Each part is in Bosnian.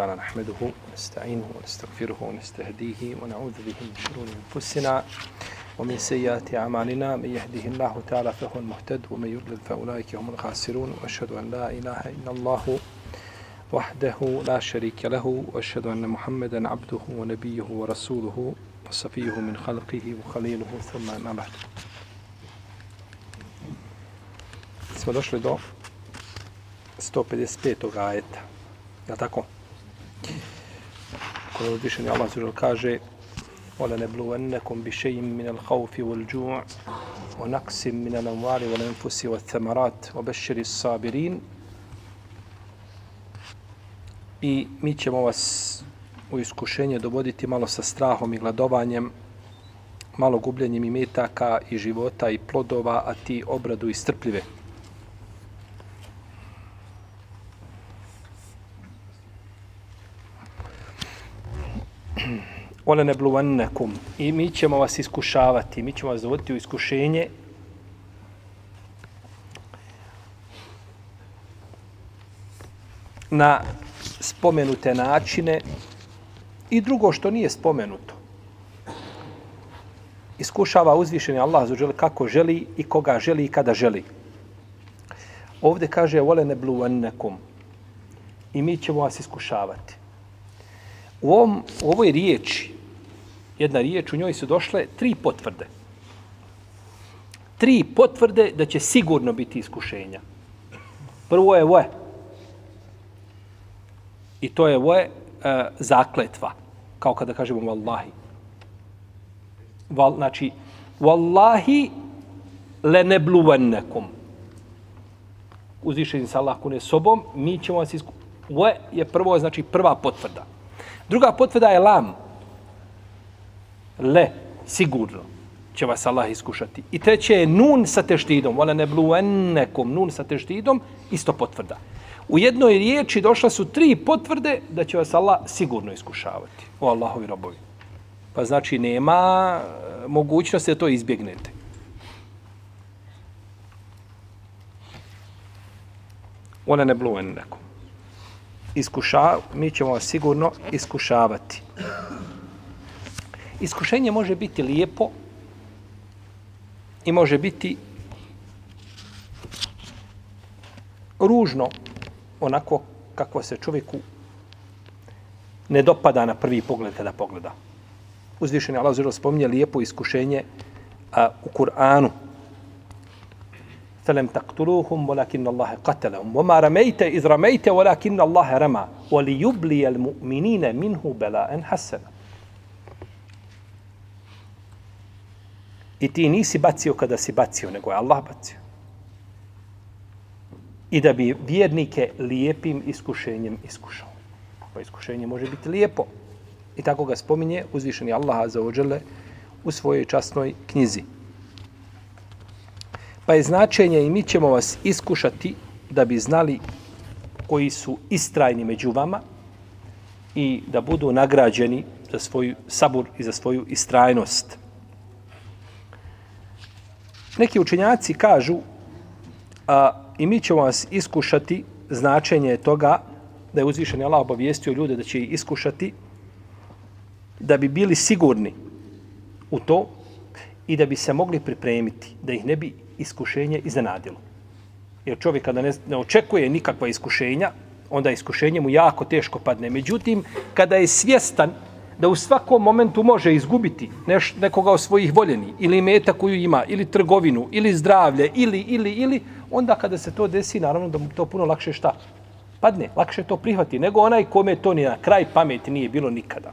تعالى نحمده ونستعينه ونستغفره ونستهديه ونعوذ به من شرور أنفسنا ومن سيئات أعمالنا من يهده الله تعالى فهو المهتد ومن يضلل فأولئك هم الخاسرون وأشهد أن لا إله إلا الله وحده لا شريك له وأشهد أن محمدا عبده ونبيه ورسوله وصفيه من خلقه وخليله ثم ما بعد smo došli do 155. ajeta. Je tako? Kada uzvišeni Allah zužel kaže وَلَنَبْلُوَنَّكُمْ بِشَيْءٍ مِنَ الْخَوْفِ وَالْجُوعِ وَنَقْسٍ مِنَ الْأَمْوَالِ وَالْأَنْفُسِ وَالثَّمَرَاتِ وَبَشِّرِ الصَّابِرِينَ I mi ćemo vas u iskušenje dovoditi malo sa strahom i gladovanjem, malo gubljenjem imetaka i života i plodova, a ti obradu i strpljive. Ole ne. I mi ćemo vas iskušavati, mi ćemo vas dovoditi u iskušenje na spomenute načine i drugo što nije spomenuto. Iskušava uzvišeni Allah za želi kako želi i koga želi i kada želi. Ovde kaže vole ne. I mi ćemo vas iskušavati. U, ovom, u ovoj riječi, jedna riječ, u njoj su došle tri potvrde. Tri potvrde da će sigurno biti iskušenja. Prvo je voje. I to je voje e, zakletva. Kao kada kažemo vallahi. Val, znači, vallahi le nebluvennekum. Uzvišeni sa Allah kune sobom, mi ćemo vas iskušenja. Voje je prvo, znači prva potvrda. Druga potvrda je lam. Le, sigurno će vas Allah iskušati. I treće je nun sa teštidom. wala ne bluennekom, nun sa teštidom, isto potvrda. U jednoj riječi došla su tri potvrde da će vas Allah sigurno iskušavati. O Allahovi robovi. Pa znači nema e, mogućnosti da to izbjegnete. Ona ne bluennekom iskuša, mi ćemo vas sigurno iskušavati. Iskušenje može biti lijepo i može biti ružno, onako kako se čovjeku ne dopada na prvi pogled kada pogleda. Uzvišeni Allah zelo spominje lijepo iskušenje a, u Kur'anu. فلم تقتلوهم ولكن الله قتلهم وما رميت إذ رميت ولكن الله رمى وليبلي المؤمنين منه بلاء حسنا I ti nisi bacio kada si bacio, nego je Allah bacio. I da bi vjernike lijepim iskušenjem iskušao. Pa iskušenje može biti lijepo. I tako ga spominje uzvišeni Allah za ođele u svojoj časnoj knjizi. Pa je značenje i mi ćemo vas iskušati da bi znali koji su istrajni među vama i da budu nagrađeni za svoju sabur i za svoju istrajnost. Neki učenjaci kažu a, i mi ćemo vas iskušati značenje toga da je uzvišen Allah obavijestio ljude da će ih iskušati da bi bili sigurni u to i da bi se mogli pripremiti, da ih ne bi iskušenje iznenadilo. Jer čovjek kada ne, ne očekuje nikakva iskušenja, onda iskušenje mu jako teško padne. Međutim, kada je svjestan da u svakom momentu može izgubiti neš, nekoga od svojih voljeni, ili meta koju ima, ili trgovinu, ili zdravlje, ili, ili, ili, onda kada se to desi, naravno da mu to puno lakše šta? Padne, lakše to prihvati, nego onaj kome to ni na kraj pameti nije bilo nikada.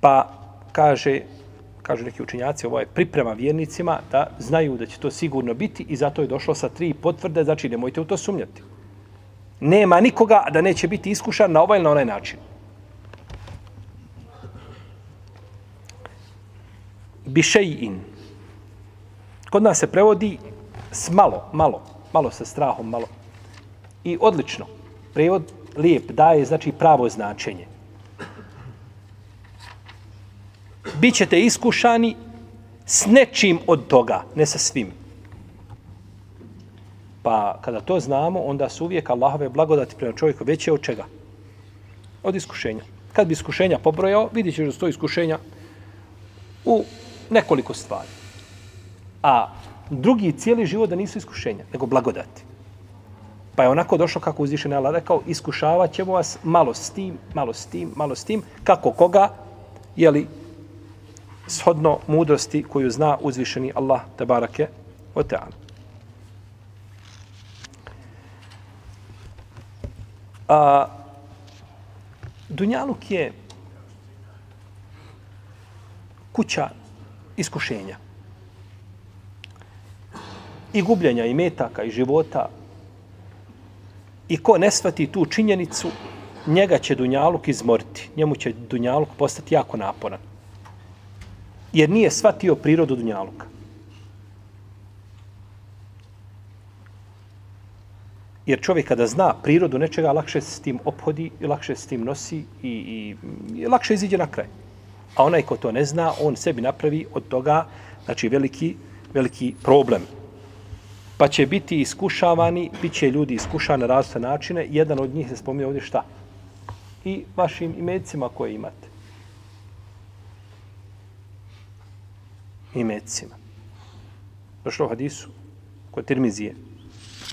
Pa kaže kažu neki učinjaci, ovo je priprema vjernicima da znaju da će to sigurno biti i zato je došlo sa tri potvrde, znači nemojte u to sumnjati. Nema nikoga da neće biti iskušan na ovaj ili na onaj način. Bišejin. Kod nas se prevodi s malo, malo, malo sa strahom, malo. I odlično. Prevod lijep daje, znači pravo značenje. Bićete iskušani s nečim od toga, ne sa svim. Pa kada to znamo, onda su uvijek Allahove blagodati prema čovjeku veće od čega? Od iskušenja. Kad bi iskušenja pobrojao, vidit ćeš da sto iskušenja u nekoliko stvari. A drugi cijeli život da nisu iskušenja, nego blagodati. Pa je onako došlo kako uzvišen Allah rekao, iskušavat ćemo vas malo s tim, malo s tim, malo s tim, kako koga, jeli, shodno mudrosti koju zna uzvišeni Allah, tabarake, o teanu. A, Dunjaluk je kuća iskušenja. I gubljenja, i metaka, i života. I ko ne svati tu činjenicu, njega će Dunjaluk izmoriti. Njemu će Dunjaluk postati jako naporan. Jer nije shvatio prirodu Dunjaluka. Jer čovjek kada zna prirodu nečega, lakše se s tim ophodi i lakše se s tim nosi i, i, i lakše iziđe na kraj. A onaj ko to ne zna, on sebi napravi od toga znači veliki, veliki problem. Pa će biti iskušavani, bit će ljudi iskušani na različite načine. Jedan od njih se spominje ovdje šta? I vašim imecima koje imate. Imecima. Došlo u hadisu kod Tirmizije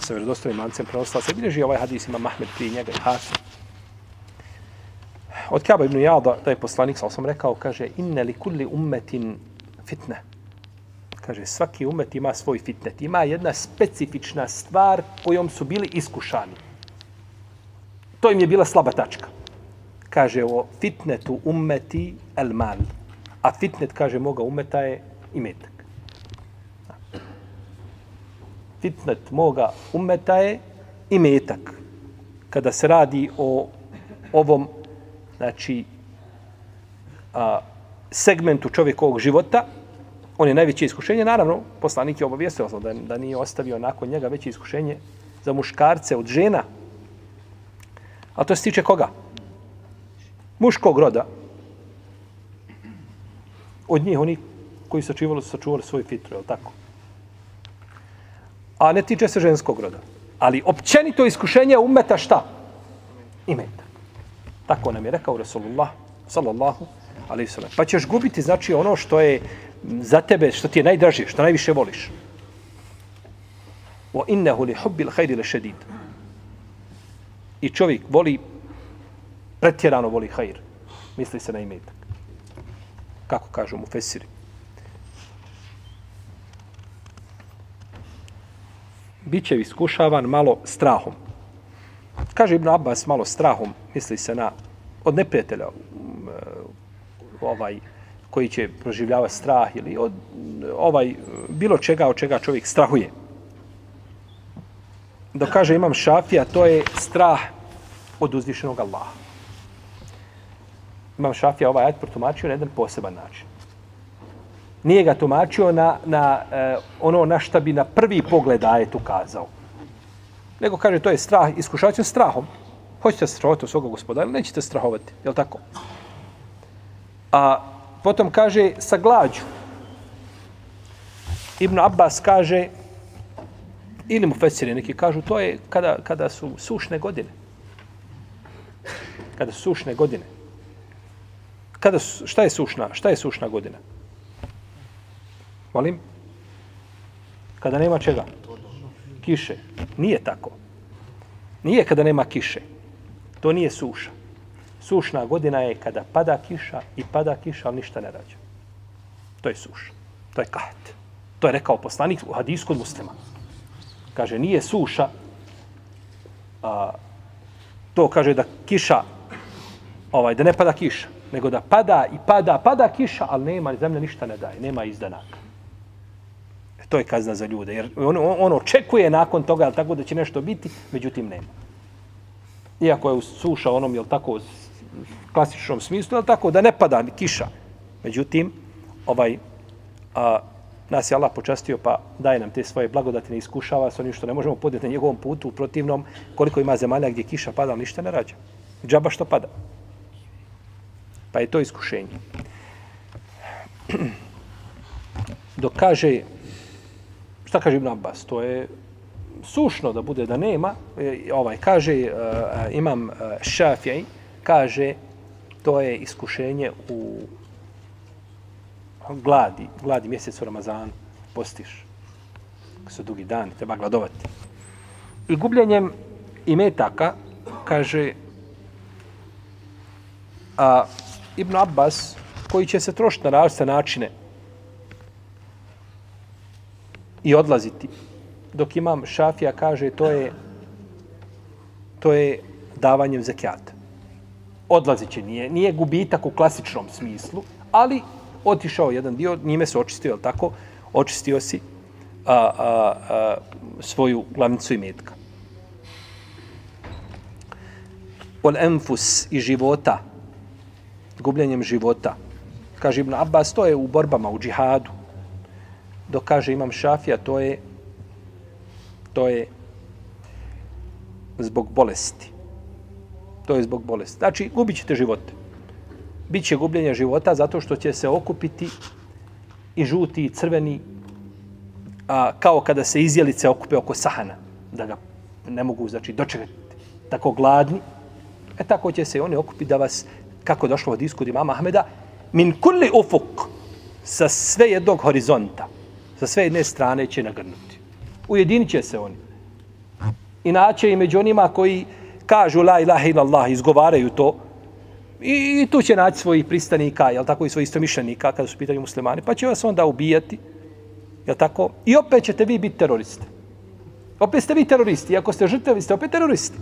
sa vjerodostojnim mancem prenosila se bilježi ovaj hadis ima Mahmed prije njega i Hasim. Od Kaba ibn Jada, da je poslanik, sam rekao, kaže, inne li kulli ummetin fitne. Kaže, svaki umet ima svoj fitnet. Ima jedna specifična stvar kojom su bili iskušani. To im je bila slaba tačka. Kaže, o fitnetu ummeti el mal. A fitnet, kaže, moga umeta je imetak fitnet moga umeta je i metak. Kada se radi o ovom znači, a, segmentu čovjekovog života, on je najveće iskušenje. Naravno, poslanik je obavijestio da, da nije ostavio nakon njega veće iskušenje za muškarce od žena. A to se tiče koga? Muškog roda. Od njih oni koji su sačuvali, sačuvali svoj fitru, je li tako? A ne tiče se ženskog roda. Ali općenito iskušenje umeta šta? Imeta. Tako nam je rekao Rasulullah, sallallahu alaihi sallam. Pa ćeš gubiti, znači, ono što je za tebe, što ti je najdražije, što najviše voliš. Wa innehu li hubbil hajri le šedid. I čovjek voli, pretjerano voli hajr. Misli se na imetak. Kako kažu mu Fesiri. Bit će iskušavan malo strahom. Kaže Ibn Abbas malo strahom, misli se na od neprijatelja um, e, ovaj koji će proživljavati strah ili od ovaj bilo čega od čega čovjek strahuje. Da kaže imam šafija, to je strah od uzvišenog Allaha. Imam šafija ovaj ajat protumačio na jedan poseban način nije ga tumačio na, na e, ono na šta bi na prvi pogled ajet ukazao. Nego kaže, to je strah, iskušavaćem strahom. Hoćete strahovati od svoga gospodara, nećete strahovati, je tako? A potom kaže, sa glađu. Ibn Abbas kaže, ili mu Fesiri neki kažu, to je kada, kada su sušne godine. Kada su sušne godine. Kada su, šta je sušna? Šta je sušna godina? Molim? Kada nema čega? Kiše. Nije tako. Nije kada nema kiše. To nije suša. Sušna godina je kada pada kiša i pada kiša, ali ništa ne rađa. To je suša. To je kahet. To je rekao poslanik u hadisku od muslima. Kaže, nije suša, a, to kaže da kiša, ovaj, da ne pada kiša, nego da pada i pada, pada kiša, ali nema, zemlja ništa ne daje, nema izdanaka to je kazna za ljude. Jer on, on očekuje nakon toga tako da će nešto biti, međutim nema. Iako je suša onom, jel tako, u klasičnom smislu, jel tako, da ne pada kiša. Međutim, ovaj, a, nas je Allah počastio, pa daje nam te svoje blagodati, ne iskušava s onim što ne možemo podjeti na njegovom putu, u protivnom, koliko ima zemalja gdje kiša pada, ali ništa ne rađa. Džaba što pada. Pa je to iskušenje. Dok kaže Šta kaže Ibn Abbas? To je sušno da bude da nema, ovaj kaže uh, imam uh, Šafij kaže to je iskušenje u gladi, gladi mjesec u Ramazanu, postiš. Kako su dugi dan, treba gladovati. I gubljenjem imetaka, kaže a, Ibn Abbas, koji će se trošiti na različite načine i odlaziti, dok imam Šafija kaže to je to je davanjem zekijata. Odlazit će, nije, nije gubitak u klasičnom smislu, ali otišao jedan dio, njime se očistio, jel tako? Očistio si a, a, a, svoju glavnicu i metka. Ol enfus i života, gubljenjem života. Kaže Ibn Abbas, to je u borbama, u džihadu. Dok kaže Imam Šafija, to je to je zbog bolesti. To je zbog bolesti. Znači, gubit ćete živote. Biće gubljenje života zato što će se okupiti i žuti i crveni a, kao kada se izjelice okupe oko sahana. Da ga ne mogu, znači, dočekati tako gladni. E tako će se oni okupiti da vas, kako došlo od iskud imama Ahmeda, min kulli ufuk sa sve jednog horizonta, sa sve jedne strane će nagrnuti. Ujedinit će se oni. Inače i među onima koji kažu la ilaha illallah, izgovaraju to, i, i tu će naći svojih pristanika, jel tako, i svojih istomišljenika kada su pitanju muslimani, pa će vas onda ubijati, jel tako, i opet ćete vi biti teroristi. Opet ste vi teroristi, ako ste žrtve, vi ste opet teroristi.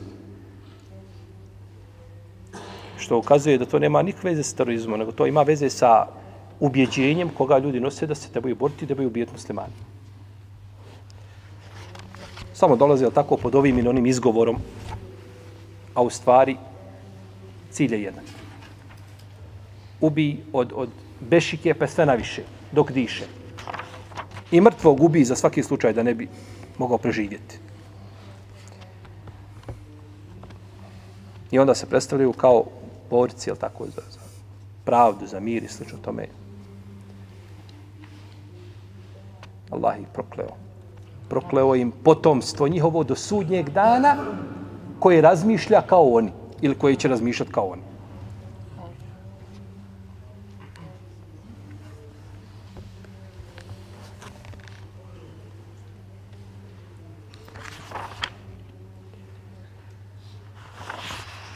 Što ukazuje da to nema nikakve veze s terorizmom, nego to ima veze sa ubjeđenjem koga ljudi nose da se trebaju boriti, da trebaju ubijeti muslimani. Samo dolaze tako pod ovim ili onim izgovorom, a u stvari cilj je jedan. Ubi od, od bešike pa sve naviše, dok diše. I mrtvo gubi za svaki slučaj da ne bi mogao preživjeti. I onda se predstavljaju kao borci, jel tako, za, za pravdu, za mir i slično tome. Allah ih prokleo prokleo im potomstvo njihovo do sudnjeg dana koje razmišlja kao oni ili koji će razmišljati kao oni.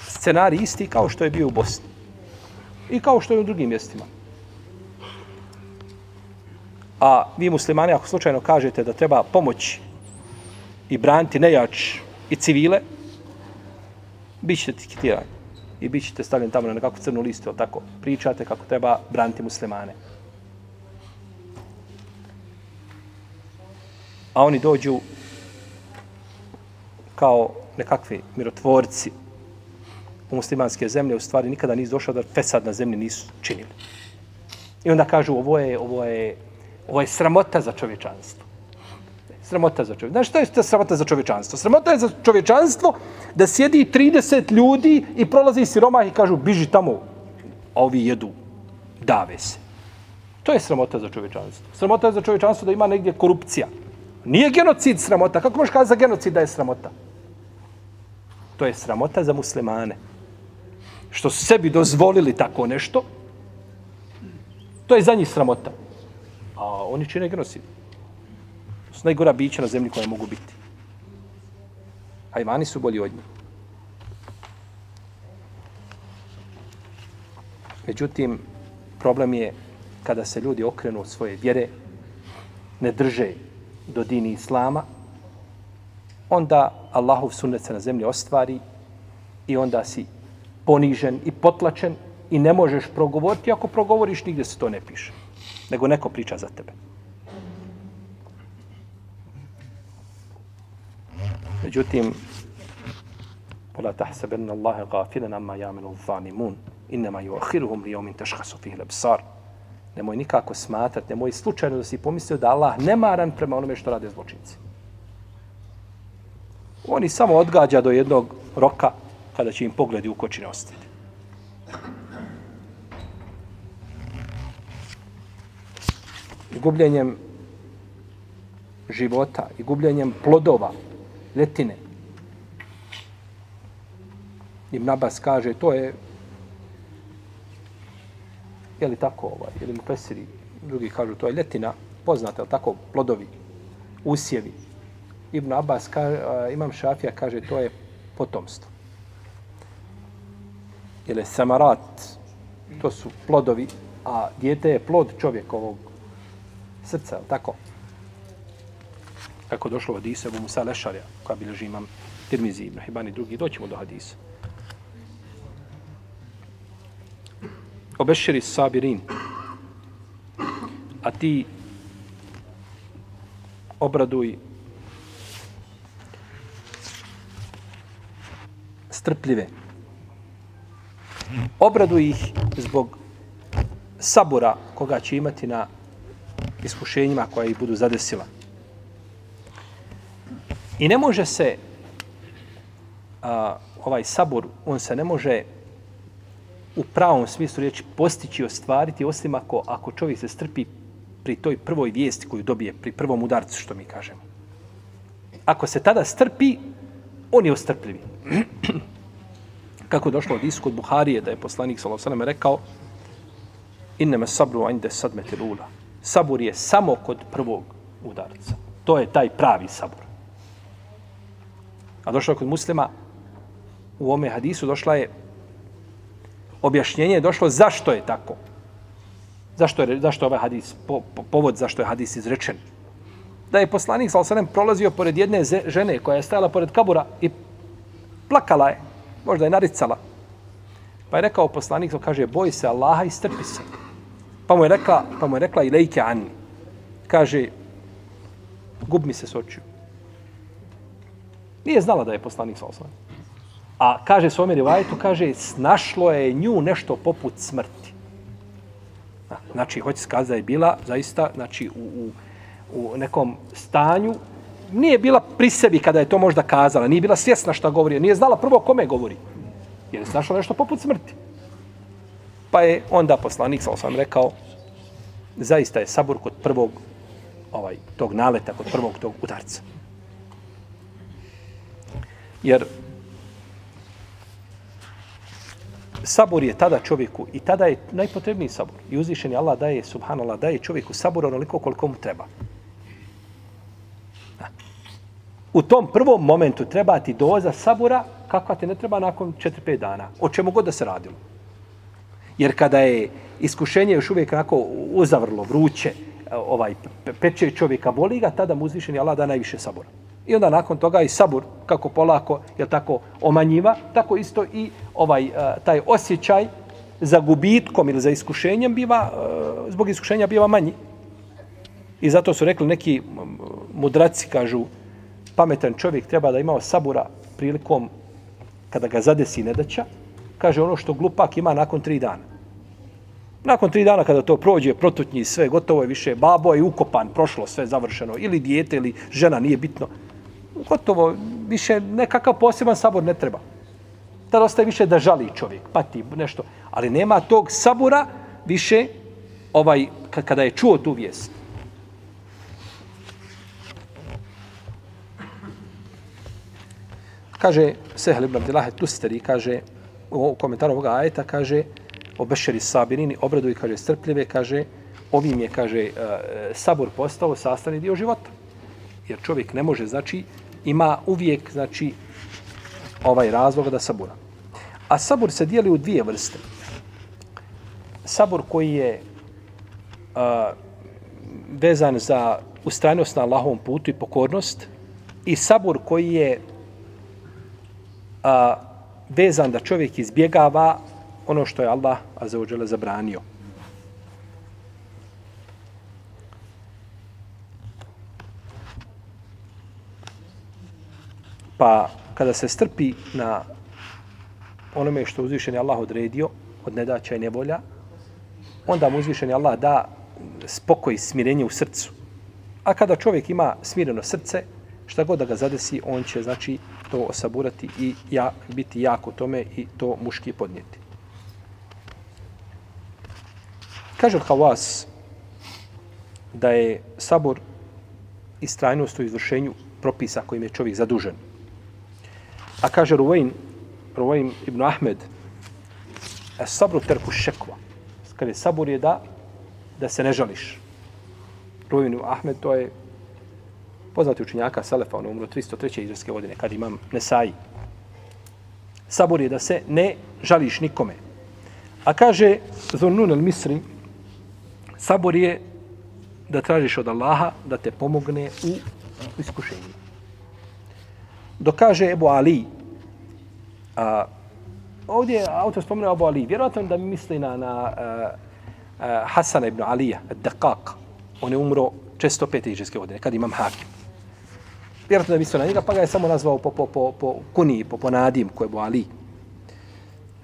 Scenarij isti kao što je bio u Bosni. I kao što je u drugim mjestima. A vi muslimani, ako slučajno kažete da treba pomoći i braniti nejač i civile, bit ćete tiketirani. I bit ćete stavljeni tamo na nekakvu crnu listu, tako pričate kako treba braniti muslimane. A oni dođu kao nekakvi mirotvorci u muslimanske zemlje, u stvari nikada nisu došao da fesad na zemlji nisu činili. I onda kažu, ovo je, ovo je Ovo je sramota za čovječanstvo. Sramota za čovječanstvo. Znaš što je to sramota za čovječanstvo? Sramota je za čovječanstvo da sjedi 30 ljudi i prolazi siromah i kažu biži tamo, a ovi jedu, dave se. To je sramota za čovječanstvo. Sramota je za čovječanstvo da ima negdje korupcija. Nije genocid sramota. Kako možeš kazati za genocid da je sramota? To je sramota za muslimane. Što su sebi dozvolili tako nešto, to je za njih sramota. A oni čine genocid. To su najgora bića na zemlji koja mogu biti. Hajvani su bolji od njih. Međutim, problem je kada se ljudi okrenu od svoje vjere, ne drže do dini Islama, onda Allahov sunnet se na zemlji ostvari i onda si ponižen i potlačen i ne možeš progovoriti. Ako progovoriš, nigdje se to ne piše nego neko priča za tebe. Međutim, ولا تحسبن الله غافلا عما يعمل الظالمون انما يؤخرهم ليوم تشخص فيه الابصار nemoj nikako smatrat, nemoj slučajno da si pomislio da Allah nemaran prema onome što rade zločinci. Oni samo odgađa do jednog roka kada će im pogledi u kočine ostati. Gubljenjem života i gubljenjem plodova letine. Ibn Abbas kaže, to je, je li tako ovaj, ili mu pesiri, drugi kažu, to je letina, poznate, ali tako, plodovi, usjevi. Ibn Abbas, kaže, imam šafija, kaže, to je potomstvo. Ili samarat, to su plodovi, a dijete je plod čovjekovog srca, tako? Kako došlo od Hadisa, u Musa Lešarja, koja bilježi imam Tirmizi, Ibn Hibban i drugi, doćemo do Hadisa. Obešeri sabirin, a ti obraduj strpljive. Obraduj ih zbog sabura koga će imati na iskušenjima koja ih budu zadesila. I ne može se a, ovaj sabor, on se ne može u pravom smislu riječi postići, ostvariti, osim ako, ako čovjek se strpi pri toj prvoj vijesti koju dobije, pri prvom udarcu, što mi kažemo. Ako se tada strpi, on je ostrpljivi. Kako je došlo od isku od Buharije, da je poslanik s.a.v. rekao innama sabru inde sadmeti lula. Sabur je samo kod prvog udarca. To je taj pravi sabur. A došlo kod muslima, u ome hadisu došla je objašnjenje je došlo zašto je tako. Zašto je, zašto je ovaj hadis, po, po, povod zašto je hadis izrečen. Da je poslanik sa osanem prolazio pored jedne žene koja je stajala pored kabura i plakala je, možda je naricala. Pa je rekao poslanik, kaže, boj se Allaha i strpi se. Pa mu je rekla, pa mu je rekla i lejke anni. Kaže, gub mi se s očiju. Nije znala da je poslanik sa osnovom. A kaže svome rivajetu, kaže, snašlo je nju nešto poput smrti. Znači, hoće skazati da je bila zaista znači, u, u, u nekom stanju, nije bila pri sebi kada je to možda kazala, nije bila svjesna šta govori, nije znala prvo kome govori. Jer je snašlo nešto poput smrti. Pa je onda poslanik, sa sam rekao, zaista je sabur kod prvog ovaj tog naleta, kod prvog tog udarca. Jer sabor je tada čovjeku i tada je najpotrebniji sabor. I uzvišeni Allah daje, subhanallah, daje čovjeku sabor onoliko koliko mu treba. U tom prvom momentu treba ti doza sabora kakva ti ne treba nakon 4-5 dana. O čemu god da se radilo. Jer kada je iskušenje još uvijek onako uzavrlo, vruće, ovaj, peče čovjeka, boli ga, tada mu uzvišeni Allah da najviše sabora. I onda nakon toga i sabor, kako polako, je tako omanjiva, tako isto i ovaj eh, taj osjećaj za gubitkom ili za iskušenjem biva, eh, zbog iskušenja biva manji. I zato su rekli neki mudraci, kažu, pametan čovjek treba da imao sabura prilikom kada ga zadesi nedaća, kaže ono što glupak ima nakon tri dana. Nakon tri dana kada to prođe, protutnji sve, gotovo je više, babo je ukopan, prošlo sve završeno, ili dijete, ili žena, nije bitno. Gotovo, više nekakav poseban sabor ne treba. Tada ostaje više da žali čovjek, pati nešto. Ali nema tog sabora više ovaj, kada je čuo tu vijest. Kaže Sehel ibn Abdillahe Tusteri, kaže, u komentaru ovoga ajeta, kaže, obešeri sabirini, obraduj, kaže, strpljive, kaže, ovim je, kaže, e, sabor postao sastavni dio života. Jer čovjek ne može, znači, ima uvijek, znači, ovaj razlog da sabura. A sabor se dijeli u dvije vrste. Sabor koji je a, vezan za ustrajnost na Allahovom putu i pokornost i sabor koji je a, vezan da čovjek izbjegava ono što je Allah azzawajal zabranio. Pa kada se strpi na onome što uzvišen je Allah odredio od nedaća i nevolja, onda mu uzvišen je Allah da spokoj i smirenje u srcu. A kada čovjek ima smireno srce, šta god da ga zadesi, on će znači to osaburati i ja, biti jako tome i to muški podnijeti. Kaže Havas da je sabor i strajnost u izvršenju propisa kojim je čovjek zadužen. A kaže Ruvain, Ruvain ibn Ahmed, es sabru terku šekva. Kaže, sabur je da, da se ne žališ. Ruvain ibn Ahmed, to je poznati učenjaka Selefa, on je umro 303. izraske godine, kad imam Nesaji. Sabur je da se ne žališ nikome. A kaže Zurnun al Misri, sabor je da tražiš od Allaha da te pomogne u iskušenju. Dok kaže Ebu Ali, a, ovdje autor spomenuo Ebu Ali, vjerojatno da mi misli na, na a, a, Hasana ibn Alija, Dakak. on je umro 605. iđeske godine, kad imam hakim. Vjerojatno da misli na njega, pa ga je samo nazvao po, po, po, po kuni, po, po nadim, ko je Ebu Ali.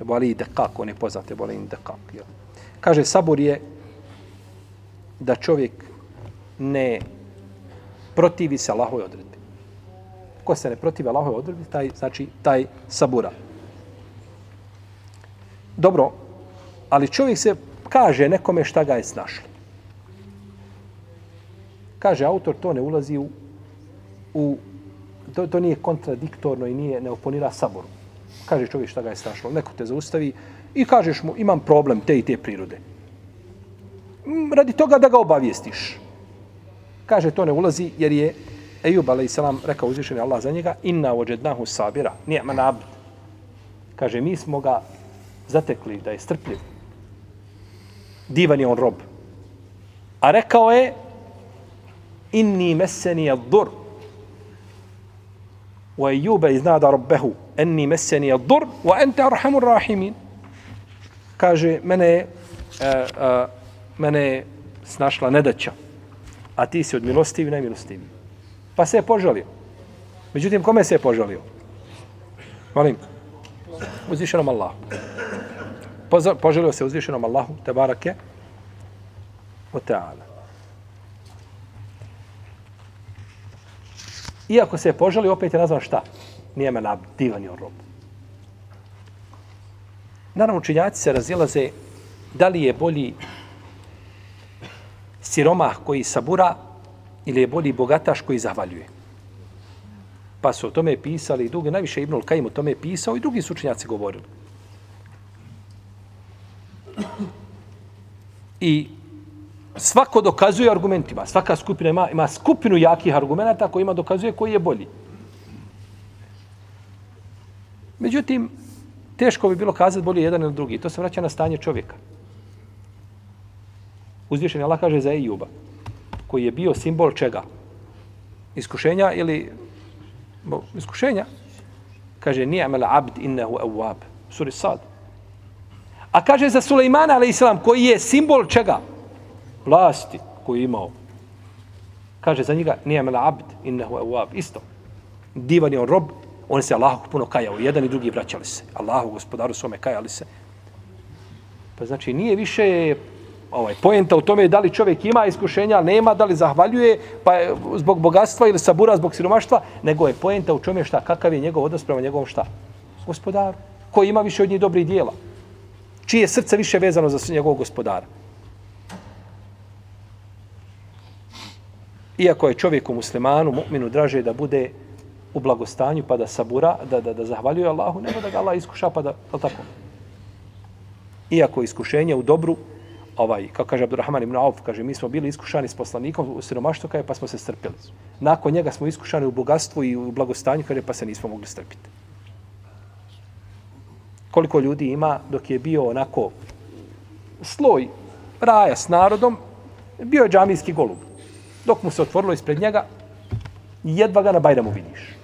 Ebu Ali Dakak, on je poznat, Ebu Ali Dakak. Jel? Kaže, sabor je da čovjek ne protivi se Allahove odredbi. Ko se ne protivi Allahove odredbi, taj, znači, taj sabura. Dobro, ali čovjek se kaže nekome šta ga je snašlo. Kaže, autor to ne ulazi u, u to, to nije kontradiktorno i nije ne oponira saboru. Kaže čovjek šta ga je snašlo. Neko te zaustavi i kažeš mu imam problem te i te prirode. Mm, radi toga da ga obavijestiš. Kaže, to ne ulazi jer je Ejub a.s. rekao uzvišen Allah za njega inna ođednahu sabira, nijema abd. Kaže, mi smo ga zatekli da je strpljiv. Divan je on rob. A rekao je inni meseni dur wa Ejuba iznada rabbehu enni meseni dur wa ente arhamur rahimin. Kaže, mene je, uh, uh, mene je snašla nedaća a ti si od milostivi najmilostiviji. Pa se je požalio. Međutim, kome se je požalio? Molim. Uzvišenom Allahu. Požalio se uzvišenom Allahu, te barake, o teala. Iako se je požalio, opet je nazvan šta? Nije me divan je rob. Naravno, učinjaci se razilaze da li je bolji siromah koji sabura ili je bolji bogataš koji zahvaljuje. Pa su o tome pisali i drugi, najviše Ibnul Kajim o tome pisao i drugi sučenjaci govorili. I svako dokazuje argumentima. Svaka skupina ima, ima skupinu jakih argumenta koji ima dokazuje koji je bolji. Međutim, teško bi bilo kazati bolje jedan ili drugi. To se vraća na stanje čovjeka. Uzvišen Allah kaže za Ejuba, koji je bio simbol čega? Iskušenja ili bo, iskušenja? Kaže, nije amela abd innehu awab. Suri sad. A kaže za Sulejmana, ali islam, koji je simbol čega? Vlasti koji je imao. Kaže za njega, nije amela abd innehu awab. Isto. Divan je on rob, on se Allahu puno kajao. Jedan i drugi vraćali se. Allahu, gospodaru svome, kajali se. Pa znači, nije više ovaj poenta u tome da li čovjek ima iskušenja, nema, da li zahvaljuje pa je zbog bogatstva ili sabura zbog siromaštva, nego je poenta u čome šta, kakav je njegov odnos prema njegovom šta? Gospodaru. Ko ima više od njih dobrih dijela? Čije srce više vezano za njegovog gospodara? Iako je čovjeku muslimanu, mu'minu, draže da bude u blagostanju pa da sabura, da, da, da zahvaljuje Allahu, nego da ga Allah iskuša pa da, tako? Iako iskušenje u dobru, ovaj, kako kaže Abdurrahman ibn Auf, kaže, mi smo bili iskušani s poslanikom u siromaštvu, kaže, pa smo se strpili. Nakon njega smo iskušani u bogatstvu i u blagostanju, kaže, pa se nismo mogli strpiti. Koliko ljudi ima dok je bio onako sloj raja s narodom, bio je džamijski golub. Dok mu se otvorilo ispred njega, jedva ga na Bajramu vidiš.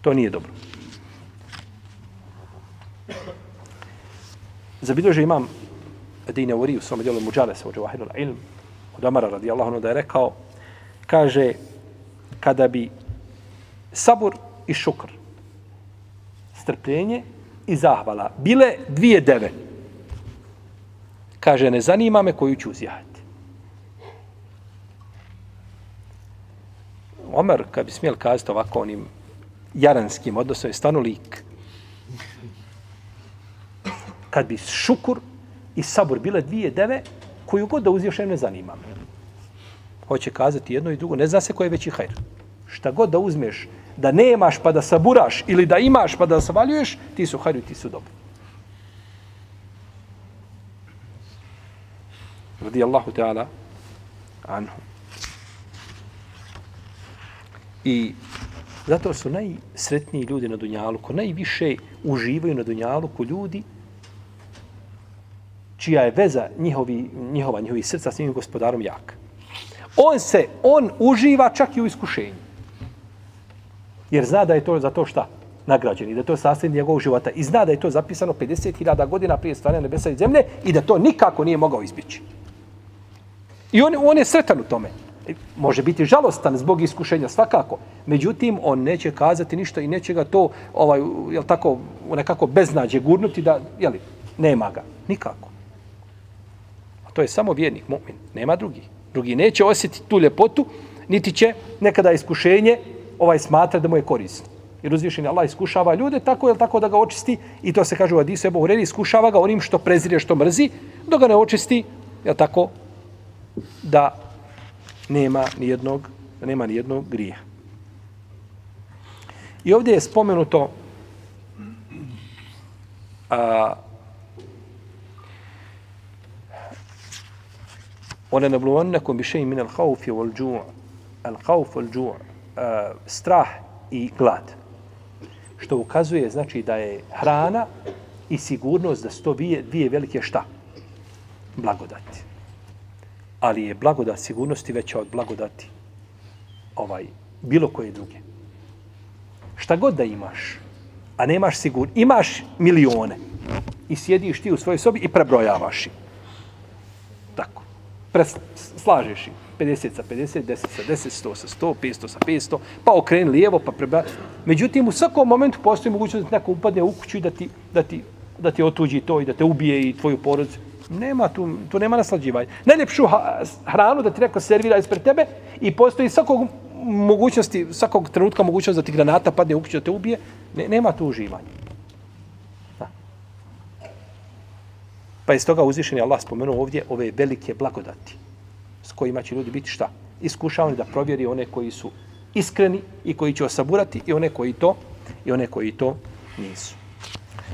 To nije dobro. Zabilježe imam Dine Uri u svom djelu Muđalesa u Uđevahinu ilm od Amara radijallahu anhu da je rekao kaže kada bi sabur i šukr strpljenje i zahvala bile dvije deve kaže ne zanima me koju ću uzjahati Omer kad bi smijel kazati ovako onim jaranskim odnosom je stanu lik kad bi šukur i sabur bile dvije deve, koju god da uzješ, ne zanima me. hoće kazati jedno i drugo, ne zna se koje je veći hajr. Šta god da uzmeš, da nemaš pa da saburaš ili da imaš pa da savaljuješ, ti su hajru, ti su dobri. Radi Allahu Teala anhu. I zato su najsretniji ljudi na Dunjalu, ko najviše uživaju na Dunjalu, ko ljudi čija je veza njihovi, njihova, njihovi srca s njim gospodarom jak. On se, on uživa čak i u iskušenju. Jer zna da je to za to šta? nagrađeni, da to je sastavljen njegovog života. I zna da je to zapisano 50.000 godina prije stvaranja nebesa i zemlje i da to nikako nije mogao izbjeći. I on, on je sretan u tome. E, može biti žalostan zbog iskušenja, svakako. Međutim, on neće kazati ništa i neće ga to ovaj, jel tako, nekako beznađe gurnuti da, jeli, nema ga. Nikako. A to je samo vjernik, mu'min. Nema drugih. Drugi neće osjetiti tu ljepotu, niti će nekada iskušenje ovaj smatra da mu je korisno. Jer uzvišen Allah iskušava ljude tako je tako da ga očisti i to se kaže u Hadisu Ebu Hureri, iskušava ga onim što prezire, što mrzi, dok ga ne očisti, je tako, da nema ni jednog, da nema ni jednog grija. I ovdje je spomenuto a, Ona nabluvannakum bi shay'in min al-khawf wal-ju' al-khawf wal-ju' strah i glad. Što ukazuje znači da je hrana i sigurnost da sto dvije, dvije velike šta? Blagodati. Ali je blagodat sigurnosti veća od blagodati ovaj bilo koje druge. Šta god da imaš, a nemaš sigur, imaš milione i sjediš ti u svojoj sobi i prebrojavaš ih slažeš ih. 50 sa 50, 10 sa 10, 100 sa 100, 500 sa 500, pa okreni lijevo, pa preba. Međutim, u svakom momentu postoji mogućnost da neko upadne u kuću i da ti, da ti, da ti otuđi to i da te ubije i tvoju porodicu. Nema tu, tu nema naslađivanja. Najljepšu hranu da ti neko servira ispred tebe i postoji svakog mogućnosti, svakog trenutka mogućnost da ti granata padne u kuću da te ubije. Ne, nema tu uživanja. Pa iz toga uzvišen je Allah spomenuo ovdje ove velike blagodati s kojima će ljudi biti šta? Iskušavani da provjeri one koji su iskreni i koji će osaburati i one koji to i one koji to nisu.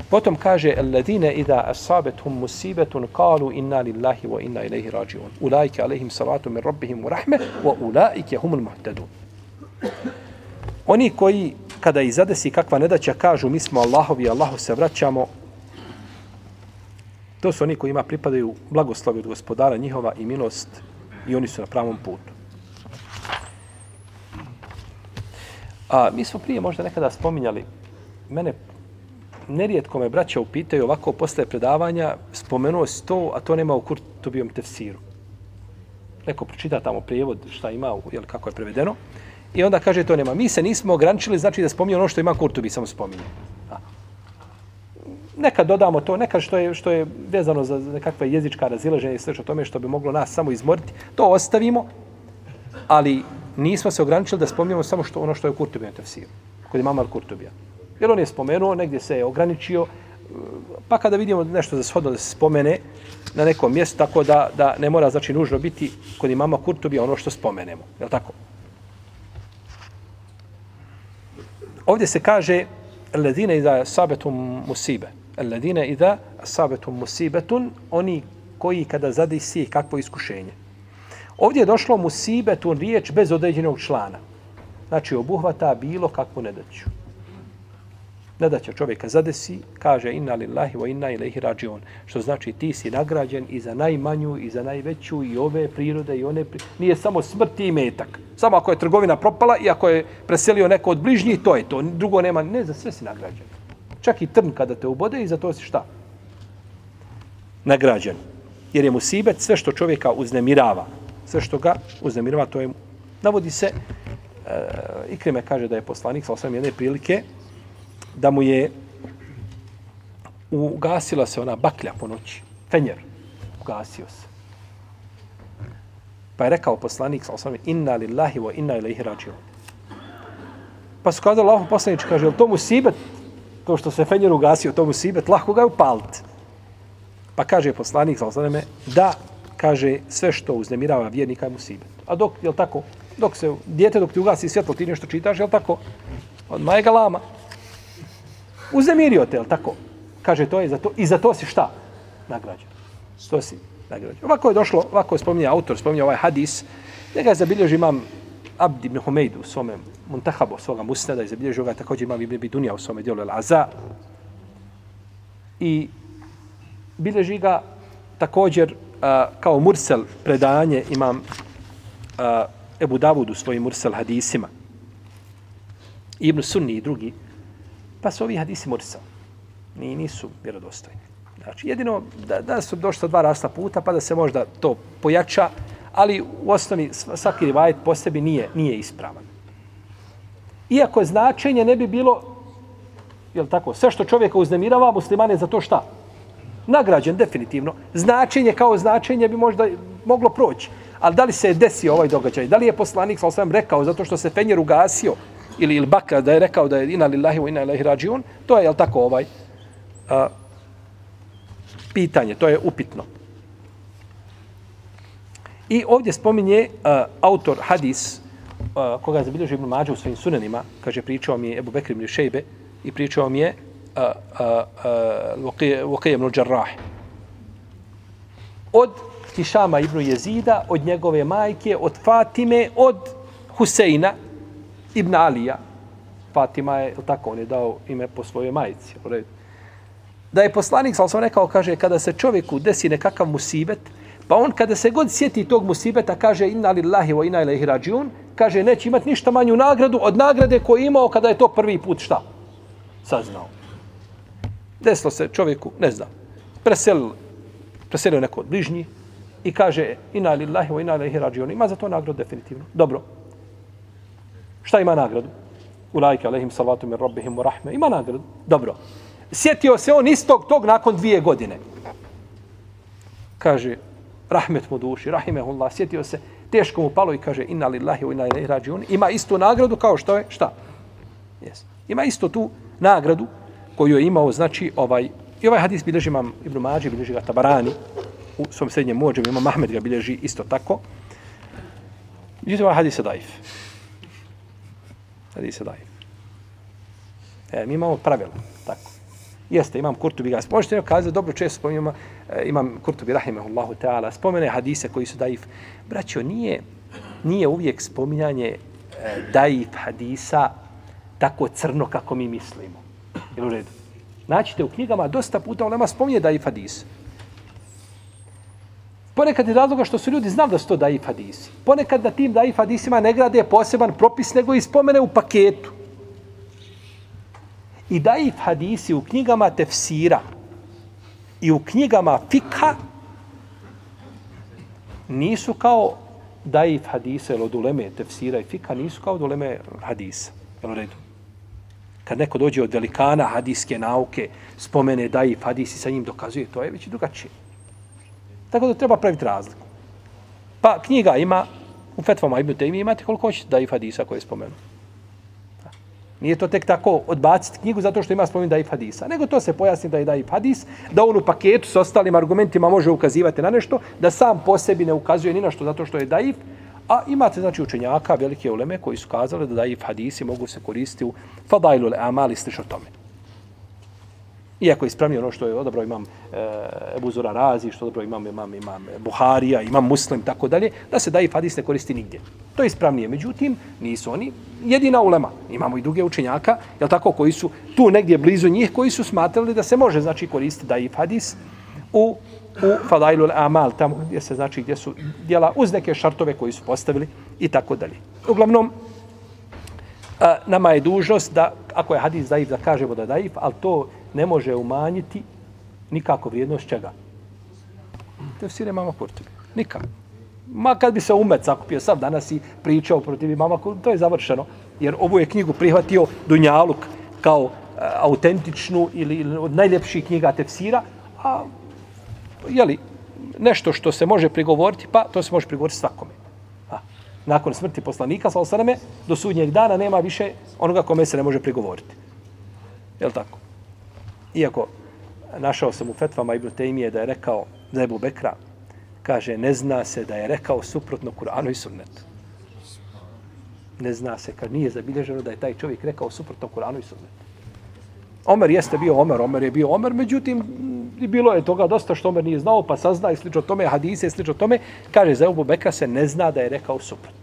Potom kaže alladine idha asabathum musibetun qalu inna lillahi wa inna ilayhi raji'un. Ulaika alehim salatu min rabbihim wa rahmah wa ulaika humul muhtadun. Oni koji kada izadesi kakva nedaća kažu mi smo Allahovi, Allahu se vraćamo, To su oni koji ima pripadaju blagoslovi od gospodara njihova i milost i oni su na pravom putu. A mi smo prije možda nekada spominjali, mene nerijetko me braća upitaju ovako posle predavanja, spomenuo si to, a to nema u Kurtubijom tefsiru. Neko pročita tamo prijevod šta ima, jel, kako je prevedeno, i onda kaže to nema. Mi se nismo ograničili, znači da spominje ono što ima Kurtubi, samo spominje neka dodamo to, neka što je, što je vezano za nekakve jezička razileženja i sve što tome što bi moglo nas samo izmoriti, to ostavimo, ali nismo se ograničili da spomnimo samo što ono što je u Kurtubiju tefsiru, kod imama Kurtubija. Jer on je spomenuo, negdje se je ograničio, pa kada vidimo nešto za shodno da se spomene na nekom mjestu, tako da, da ne mora znači nužno biti kod imama Kurtubija ono što spomenemo. Je li tako? Ovdje se kaže, ledine iza sabetum musibe alladine idha asabetum musibetun, oni koji kada zadesi kakvo iskušenje. Ovdje je došlo musibetun riječ bez određenog člana. Znači obuhvata bilo kakvu nedaću. Nedaća čovjeka zadesi, kaže inna lillahi wa inna ilaihi rađion. Što znači ti si nagrađen i za najmanju i za najveću i ove prirode i one prirode. Nije samo smrt i metak. Samo ako je trgovina propala i ako je preselio neko od bližnjih, to je to. Drugo nema. Ne, za sve si nagrađen. Čak i trn kada te ubode i za to si šta? Nagrađen. Jer je musibet sve što čovjeka uznemirava. Sve što ga uznemirava, to je... Navodi se, e, Ikrime kaže da je poslanik sa osam jedne prilike, da mu je ugasila se ona baklja po noći. Fenjer. Ugasio se. Pa je rekao poslanik sa osam inna lillahi wa inna ilaihi rađion. Pa su kazali, Allah poslanič, kaže, je to musibet? To što se fenjer ugasio, tomu sibet, lahko ga je upalit. Pa kaže poslanik, sa da kaže, sve što uznemirava vjernika je musibet. A dok, je tako, dok se, dijete dok ti ugasi svjetlo, ti nešto čitaš, je tako? Odmah je galama. Uznemirio te, je tako? Kaže, to je za to, i za to si šta? Nagrađen. To si nagrađen. Ovako je došlo, ovako je spominje autor, spominje ovaj hadis, njega je zabilježi imam Abd ibn Humeid u svome Muntahabu, svoga musnada, i zabilježio ga također imam Ibn Bidunija u svome dijelu Al-Aza. I bilježi ga također a, kao mursel predanje imam a, Ebu Davudu svojim mursel hadisima. Ibn Sunni i drugi. Pa su ovi hadisi mursel. Ni, nisu vjerodostojni. Znači, jedino da, da su došla dva rasta puta, pa da se možda to pojača, ali u osnovi svaki rivajet po sebi nije, nije ispravan. Iako značenje ne bi bilo, je tako, sve što čovjeka uznemirava, muslimane za to šta? Nagrađen, definitivno. Značenje kao značenje bi možda moglo proći. Ali da li se je desio ovaj događaj? Da li je poslanik, sa osvijem, rekao zato što se Fenjer ugasio, ili, ili Bakar da je rekao da je ina lillahi wa ina ilahi rađiun, to je, jel tako, ovaj, a, pitanje, to je upitno. I ovdje spominje uh, autor hadis uh, koga je zabilježio Ibn Mađa u svojim sunanima, kaže pričao mi je Ebu Bekr ibn Šejbe i pričao mi je e, Vokije ibn Đarrah. Od Hišama ibn Jezida, od njegove majke, od Fatime, od Huseina ibn Alija. Fatima je, tako, on je dao ime po svojoj majici. Da je poslanik, sam sam rekao, kaže, kada se čovjeku desi nekakav musibet, Pa on kada se god sjeti tog musibeta kaže inna lillahi wa inna ilaihi rađiun, kaže neće imati ništa manju nagradu od nagrade koju imao kada je to prvi put šta? Saznao. Desilo se čovjeku, ne znam, preselio, preselio neko od bližnji i kaže inna lillahi wa inna ilaihi rađiun. Ima za to nagradu definitivno. Dobro. Šta ima nagradu? Ulajke alaihim salatu min rabbihim wa rahme. Ima nagradu. Dobro. Sjetio se on istog tog nakon dvije godine. Kaže, rahmet mu duši, rahimehullah, sjetio se, teško mu palo i kaže inna lillahi wa inna ilaihi rađiun, ima istu nagradu kao što je, šta? Yes. Ima isto tu nagradu koju je imao, znači, ovaj, i ovaj hadis bilježi imam Ibn Mađi, bilježi ga Tabarani, u svom srednjem mođem, imam Mahmed ga bilježi isto tako. Međutim, ovaj hadis je daif. Hadis je daif. E, mi imamo pravila, tako. Jeste, imam Kurtubi ga. Možete kazati, dobro, često spominjamo, e, imam Kurtubi, rahimahullahu ta'ala, spomene hadise koji su daif. Braćo, nije, nije uvijek spominjanje e, daif hadisa tako crno kako mi mislimo. Je u redu? Naćite u knjigama dosta puta onama nema spominje daif hadis. Ponekad je razloga što su ljudi znali da su to daif hadisi. Ponekad na tim daif hadisima ne grade poseban propis, nego i spomene u paketu. I daif hadisi u knjigama tefsira i u knjigama fikha nisu kao daif hadisa ili od uleme tefsira i fikha nisu kao od uleme hadisa. Jel u redu? Kad neko dođe od velikana hadiske nauke, spomene daif hadisi sa njim dokazuje, to je već drugačije. Tako da treba praviti razliku. Pa knjiga ima, u fetvama Ibn Taymi imate koliko hoćete daif hadisa koje spomenu. Nije to tek tako odbaciti knjigu zato što ima spomin daif hadisa. Nego to se pojasni da je daif hadis, da on u paketu sa ostalim argumentima može ukazivati na nešto, da sam po sebi ne ukazuje ni na što zato što je daif, a imate znači učenjaka, velike uleme koji su kazali da daif hadisi mogu se koristiti u fadailu amali sliš o tome. Iako je ispravnije ono što je odabrao imam e, Ebu Zura Razi, što dobro imam, imam, imam Buharija, imam Muslim, tako dalje, da se daif hadis ne koristi nigdje. To je ispravnije. Međutim, nisu oni jedina ulema. Imamo i druge učenjaka, jel tako, koji su tu negdje blizu njih, koji su smatrali da se može, znači, koristiti daif hadis u, u Fadailu Amal, tamo gdje se, znači, gdje su djela uz neke šartove koji su postavili i tako dalje. Uglavnom, a, nama je dužnost da, ako je hadis daif, da kažemo da je daif, ali to ne može umanjiti nikako vrijednost čega. Tefsire mama Kurtubi. Nikako. Ma kad bi se umet sakupio sad danas i pričao protiv imama Kurtubi, to je završeno. Jer ovu je knjigu prihvatio Dunjaluk kao uh, autentičnu ili od najljepših knjiga tefsira, a jeli, nešto što se može prigovoriti, pa to se može prigovoriti svakome. A, nakon smrti poslanika, sa osaname, do sudnjeg dana nema više onoga kome se ne može prigovoriti. Je tako? Iako našao sam u fetvama Ibn Tejmije da je rekao za Ebu Bekra, kaže, ne zna se da je rekao suprotno Kur'anu i sunnetu. Ne zna se, kad nije zabilježeno da je taj čovjek rekao suprotno Kur'anu i sunnetu. Omer jeste bio Omer, Omer je bio Omer, međutim, i bilo je toga dosta što Omer nije znao, pa sazna i slično tome, hadise i slično tome, kaže, za Ebu Bekra se ne zna da je rekao suprotno.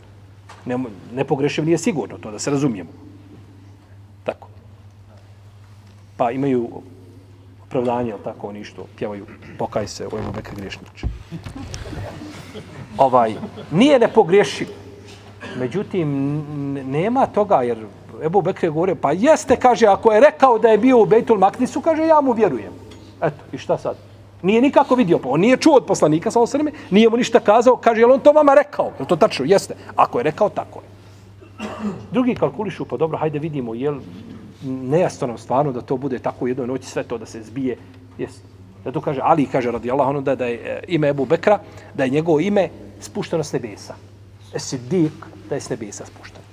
Ne, ne pogrešiv nije sigurno to, da se razumijemo. Tako. Pa imaju opravdanje, ali tako, oni što pjevaju, pokaj se, ovo je grešnič. Ovaj, nije ne pogriješio. Međutim, nema toga, jer Ebu Bekr je pa jeste, kaže, ako je rekao da je bio u Bejtul Maknisu, kaže, ja mu vjerujem. Eto, i šta sad? Nije nikako vidio, pa on nije čuo od poslanika, sa osrme, nije mu ništa kazao, kaže, je on to vama rekao? Je to tačno? Jeste. Ako je rekao, tako je. Drugi kalkulišu, pa dobro, hajde vidimo, jel nejasno nam stvarno da to bude tako u jednoj noći, sve to da se zbije. Jes. Da to kaže, Ali kaže, radi Allah, ono da, da je e, ime Ebu Bekra, da je njegovo ime spušteno s nebesa. Esidik, da je s nebesa spušteno.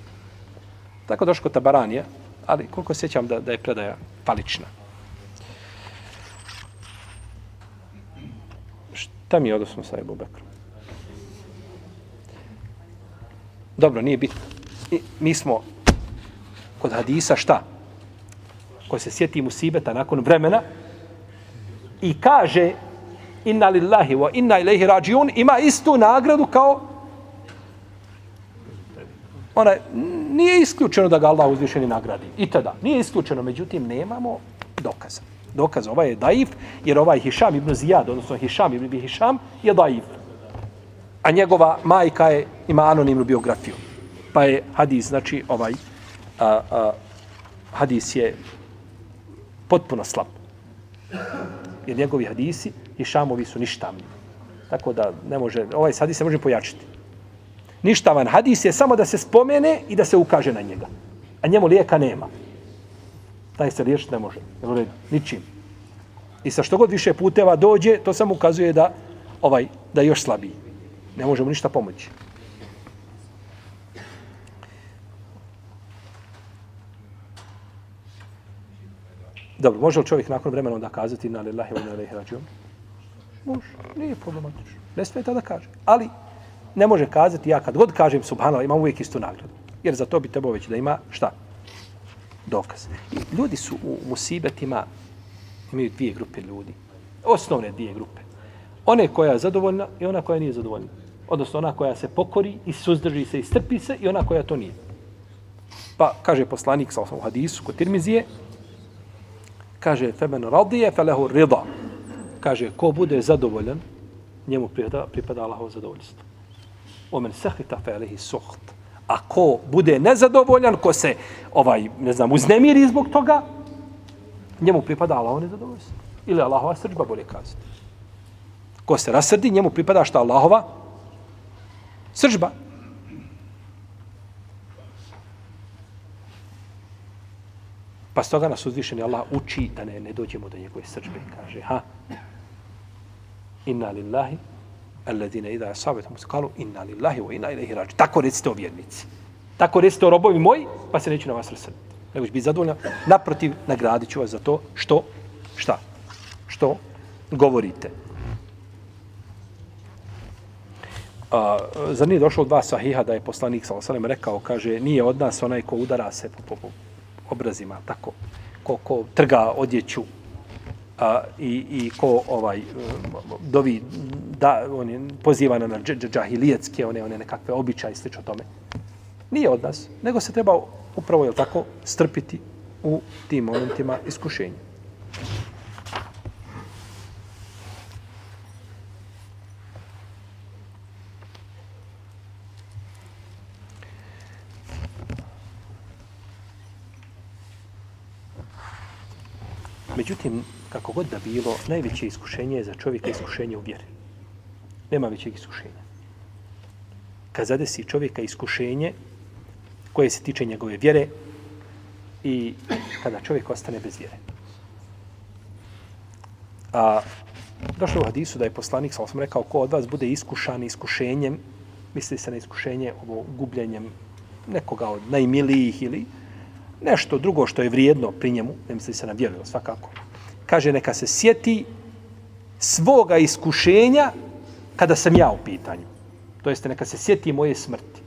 Tako došlo kod Tabaranije, ali koliko sjećam da, da je predaja palična. Šta mi je odnosno sa Ebu Bekrom? Dobro, nije bitno. I, mi smo kod hadisa šta? Ko se sjeti musibeta nakon vremena i kaže inna lillahi wa inna ilaihi rađiun ima istu nagradu kao ona nije isključeno da ga Allah uzvišeni nagradi. I tada, nije isključeno, međutim, nemamo dokaza. Dokaz ovaj je daif, jer ovaj Hišam ibn Zijad, odnosno Hišam ibn Hišam, je daif. A njegova majka je, ima anonimnu biografiju. Pa je hadis, znači, ovaj, a, a, hadis je potpuno slab. Jer njegovi hadisi, Hišamovi su ništavni. Tako da ne može, ovaj hadis se može pojačiti ništavan hadis je samo da se spomene i da se ukaže na njega. A njemu lijeka nema. Taj se riješiti ne može. Redu, Ničim. I sa što god više puteva dođe, to samo ukazuje da ovaj da je još slabiji. Ne možemo ništa pomoći. Dobro, može li čovjek nakon vremena onda kazati na lillahi wa na ilaihi rađion? Može, nije problematično. Ne smeta da kaže. Ali ne može kazati ja kad god kažem subhanallah imam uvijek istu nagradu. Jer za to bi trebao već da ima šta? Dokaz. I ljudi su u musibetima, imaju dvije grupe ljudi. Osnovne dvije grupe. One koja je zadovoljna i ona koja nije zadovoljna. Odnosno ona koja se pokori i suzdrži se i strpi se i ona koja to nije. Pa kaže poslanik sa osnovu hadisu kod Tirmizije, kaže femen radije felehu rida. Kaže ko bude zadovoljan, njemu pripada, pripada Allahovo zadovoljstvo omen sehita felehi suht. A ko bude nezadovoljan, ko se ovaj, ne znam, uznemiri zbog toga, njemu pripada Allahovo nezadovoljstvo. Ili Allahova srđba, bolje kazati. Ko se rasrdi, njemu pripada šta Allahova srđba. Pa stoga nas uzvišeni Allah uči da ne, ne dođemo do njegove srđbe. Kaže, ha, inna lillahi alladine idha asabetum qalu inna lillahi wa inna ilaihi rađu. Tako recite o vjernici. Tako recite o robovi moji, pa se neću na vas rasrniti. Nego ću biti zadovoljna. Naprotiv, nagradit ću vas za to što, šta? Što govorite. A, zar nije došlo od vas sahiha da je poslanik sa osalem rekao, kaže, nije od nas onaj ko udara se po, po, po obrazima, tako, ko, ko trga odjeću, a, i, i ko ovaj dovi da on je pozivan na džahilijetske one one nekakve običaje slično tome. Nije od nas nego se treba upravo je tako strpiti u tim momentima iskušenja. Međutim, kako god da bilo, najveće iskušenje je za čovjeka iskušenje u vjeri. Nema većeg iskušenja. Kad zadesi čovjeka iskušenje koje se tiče njegove vjere i kada čovjek ostane bez vjere. A došlo u hadisu da je poslanik, sam rekao, ko od vas bude iskušan iskušenjem, misli se na iskušenje ovo gubljenjem nekoga od najmilijih ili nešto drugo što je vrijedno pri njemu, ne misli se na vjeru, svakako, kaže neka se sjeti svoga iskušenja kada sam ja u pitanju. To jeste, neka se sjeti moje smrti.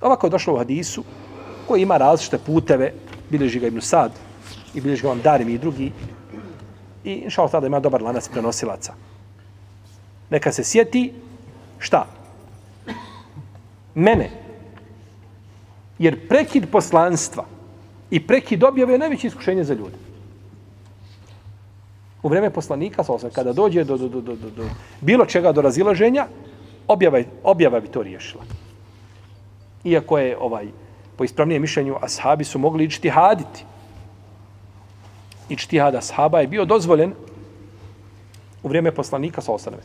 Ovako je došlo u hadisu, koji ima različite puteve, bilježi ga Ibn Sad i bilježi ga vam Darim i drugi, i inša Allah ima dobar lanac prenosilaca. Neka se sjeti šta? Mene. Jer prekid poslanstva i prekid objave je najveće iskušenje za ljude. U vreme poslanika, kada dođe do, do, do, do, do, do bilo čega do razilaženja, objava, objava bi to riješila. Iako je ovaj po ispravnijem mišljenju ashabi su mogli ići haditi. I hada ashaba je bio dozvoljen u vrijeme poslanika sa osaname.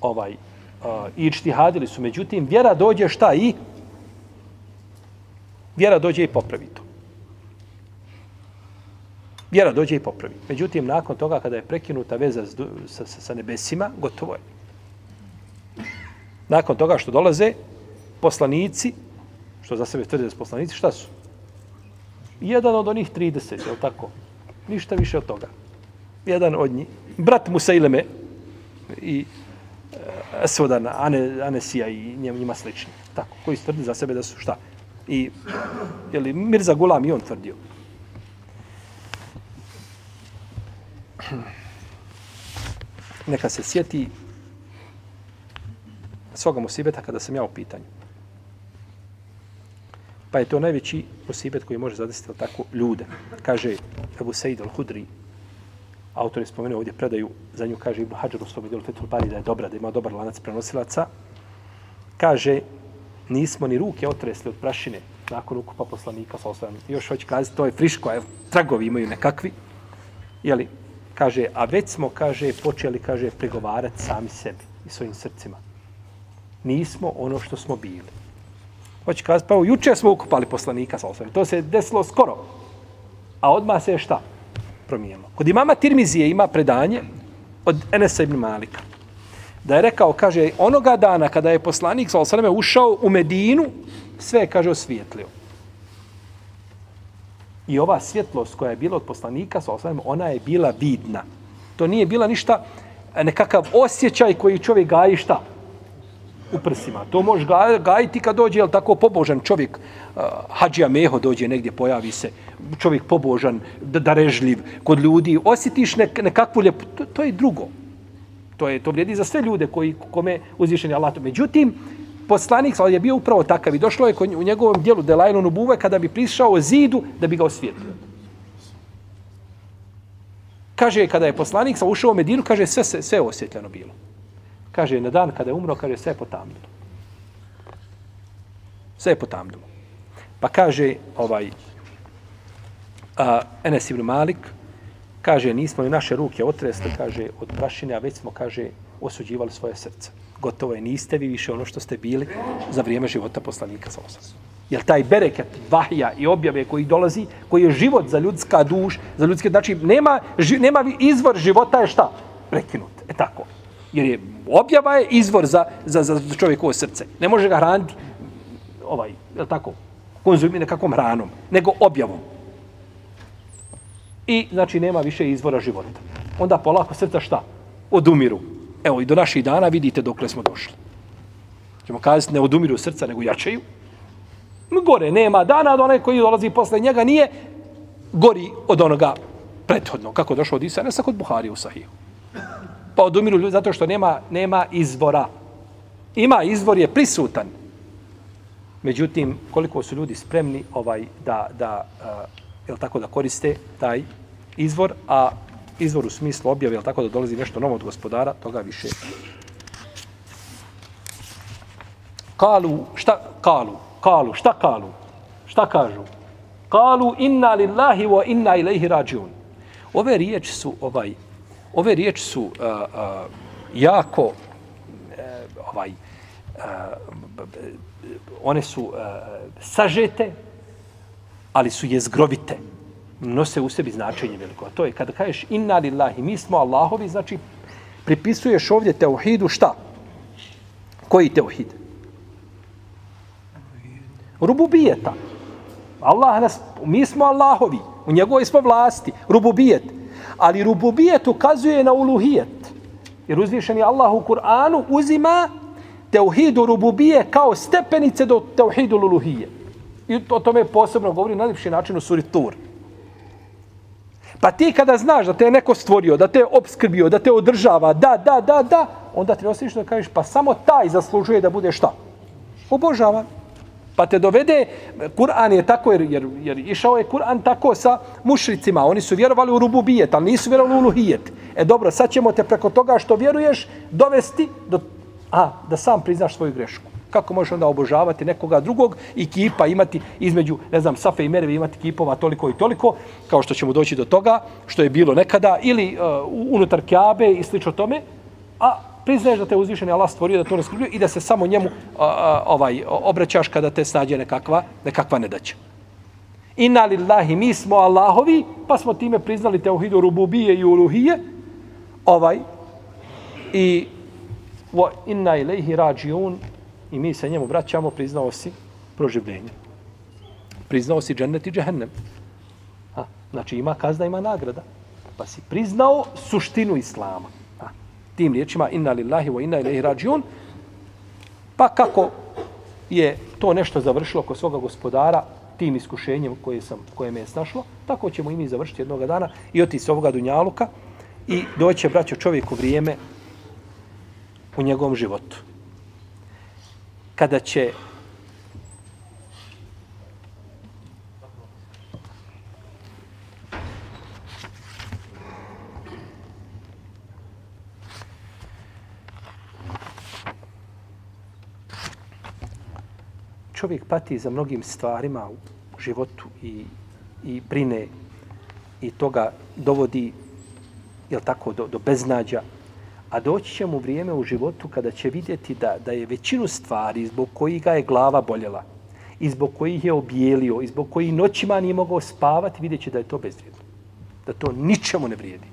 Ovaj, uh, ići su. Međutim, vjera dođe šta i? Vjera dođe i popravi to. Vjera dođe i popravi. Međutim, nakon toga kada je prekinuta veza sa, sa, sa nebesima, gotovo je. Nakon toga što dolaze poslanici, što za sebe tvrde da su poslanici, šta su? Jedan od onih 30, je li tako? Ništa više od toga. Jedan od njih. Brat Musaileme i e, uh, Esodan, Ane, Anesija i njima, njima slični. Tako, koji tvrdi za sebe da su šta? I, je li, Mirza Gulam i on tvrdio. Neka se sjeti svoga musibeta kada sam ja u pitanju. Pa je to najveći musibet koji može zadesiti tako ljude. Kaže Ebu Sejid al-Hudri, autor je spomenuo ovdje predaju, za nju kaže Ibn Hajar u svom idelu Fethul Bari da je dobra, da ima dobar lanac prenosilaca. Kaže, nismo ni ruke otresli od prašine nakon ukupa poslanika sa osvajem. Još hoće kazati, to je friško, evo, tragovi imaju nekakvi. Jeli, kaže, a već smo, kaže, počeli, kaže, pregovarati sami sebi i svojim srcima. Nismo ono što smo bili. Hoće kazati, pa juče smo ukupali poslanika sa osvijem. To se desilo skoro. A odma se je šta? Promijenilo. Kod imama Tirmizije ima predanje od Enesa ibn Malika. Da je rekao, kaže, onoga dana kada je poslanik sa osvijem ušao u Medinu, sve je, kaže, osvijetlio. I ova svjetlost koja je bila od poslanika sa osvijem, ona je bila vidna. To nije bila ništa, nekakav osjećaj koji čovjek gaji šta? u prsima. To može gajiti kad dođe, jel tako, pobožan čovjek, uh, hađija meho dođe negdje, pojavi se, čovjek pobožan, darežljiv, kod ljudi, osjetiš nek, nekakvu ljepotu. to, to je drugo. To je to vrijedi za sve ljude koji kome uzvišeni Allah. Međutim, poslanik je bio upravo takav i došlo je u njegovom dijelu u Buve kada bi prišao zidu da bi ga osvijetlio. Kaže, kada je poslanik sa ušao u Medinu, kaže, sve, sve, sve osvjetljeno bilo. Kaže, na dan kada je umro, kaže, sve je potamnilo. Sve je potamnilo. Pa kaže, ovaj, a, Enes ibn Malik, kaže, nismo ni naše ruke otresli, kaže, od prašine, a već smo, kaže, osuđivali svoje srce. Gotovo je, niste vi više ono što ste bili za vrijeme života poslanika sa osam. Jer taj bereket, vahja i objave koji dolazi, koji je život za ljudska duš, za ljudske, znači, nema, ži, nema izvor života je šta? Prekinut. E tako. Jer je objava je izvor za, za, za čovjekovo srce. Ne može ga hraniti ovaj, je tako, konzumi nekakvom hranom, nego objavom. I, znači, nema više izvora života. Onda polako srca šta? Odumiru. Evo, i do naših dana vidite dokle smo došli. Ćemo kazati, ne odumiru srca, nego jačaju. Gore nema dana, od onaj koji dolazi posle njega nije gori od onoga prethodno. Kako došlo od Isa, Isanesa kod Buhari u Sahiju pa odumiru ljudi zato što nema, nema izvora. Ima izvor je prisutan. Međutim, koliko su ljudi spremni ovaj da, da uh, jel tako da koriste taj izvor, a izvor u smislu objave, ali tako da dolazi nešto novo od gospodara, toga više. Kalu, šta kalu? Kalu, šta kalu? Šta kažu? Kalu inna lillahi wa inna ilaihi rađiun. Ove riječi su ovaj ove riječi su uh, uh, jako uh, ovaj uh, one su uh, sažete ali su jezgrovite nose u sebi značenje veliko a to je kada kažeš inna lillahi mi smo Allahovi znači pripisuješ ovdje teuhidu šta koji teuhid rububijeta Allah nas, mi smo Allahovi u njegovoj smo vlasti rububijet ali rububijet ukazuje na uluhijet. Jer uzvišeni Allah u Kur'anu uzima teuhidu rububije kao stepenice do teuhidu luluhije. I o tome posebno govori na najljepši način u suri Tur. Pa ti kada znaš da te je neko stvorio, da te je obskrbio, da te održava, da, da, da, da, onda ti osjećaš da kažeš, pa samo taj zaslužuje da bude šta? Obožavan. Pa te dovede, Kur'an je tako, jer, jer, jer išao je Kur'an tako sa mušricima. Oni su vjerovali u rububijet, ali nisu vjerovali u luhijet. E dobro, sad ćemo te preko toga što vjeruješ dovesti do, a, da sam priznaš svoju grešku. Kako možeš onda obožavati nekoga drugog i kipa imati između, ne znam, Safe i Merve imati kipova toliko i toliko, kao što ćemo doći do toga, što je bilo nekada, ili uh, unutar Kjabe i slično tome, a priznaješ da te uzvišeni Allah stvorio da to ne i da se samo njemu uh, uh, ovaj obraćaš kada te snađe nekakva, nekakva nedaća. Inna lillahi, mi smo Allahovi, pa smo time priznali teuhidu rububije i uluhije, ovaj, i wa inna ilaihi rađiun, i mi se njemu vraćamo, priznao si proživljenje. Priznao si džennet i džehennem. Ha, znači ima kazna, ima nagrada. Pa si priznao suštinu Islama. Ha, tim riječima, inna lillahi wa inna ilaihi rađiun, pa kako je to nešto završilo kod svoga gospodara, tim iskušenjem koje, sam, koje me je snašlo, tako ćemo i mi završiti jednog dana i otići s ovoga dunjaluka i doće, braćo, čovjeku vrijeme u njegovom životu kada će čovjek pati za mnogim stvarima u životu i, i brine i toga dovodi jel tako, do, do beznađa, A doći će mu vrijeme u životu kada će vidjeti da, da je većinu stvari zbog kojih ga je glava boljela i zbog kojih je obijelio i zbog kojih noćima nije mogao spavati, vidjet će da je to bezvrijedno. Da to ničemu ne vrijedi.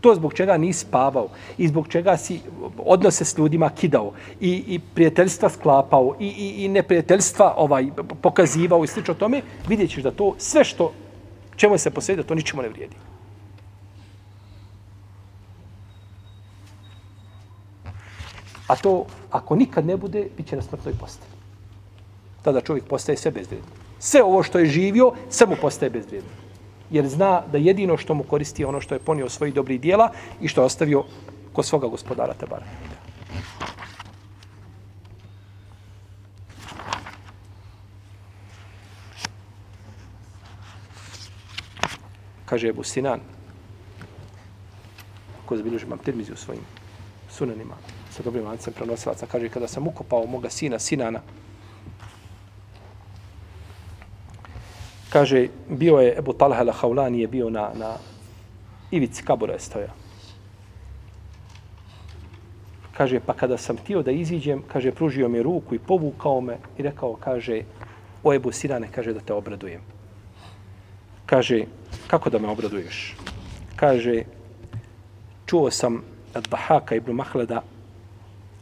To zbog čega nisi spavao i zbog čega si odnose s ljudima kidao i, i prijateljstva sklapao i, i, i neprijateljstva ovaj, pokazivao i slično tome, vidjet ćeš da to sve što čemu se posvedi, to ničemu ne vrijedi. A to, ako nikad ne bude, bit će na smrtnoj postavi. Tada čovjek postaje sve bezvrijedno. Sve ovo što je živio, sve mu postaje bezvrijedno. Jer zna da jedino što mu koristi je ono što je ponio svojih dobrih dijela i što je ostavio kod svoga gospodara Tebara. Kaže Ebu Sinan, ko zabilježi mam termizi u svojim sunanima, sa dobrim lancem prenosilaca. Kaže, kada sam ukopao moga sina, Sinana, kaže, bio je Ebu Talha al-Haulani je bio na, na ivici kabura je stoja. Kaže, pa kada sam htio da iziđem, kaže, pružio mi ruku i povukao me i rekao, kaže, o Ebu Sinane, kaže, da te obradujem. Kaže, kako da me obraduješ? Kaže, čuo sam Ad-Bahaka ibn Mahleda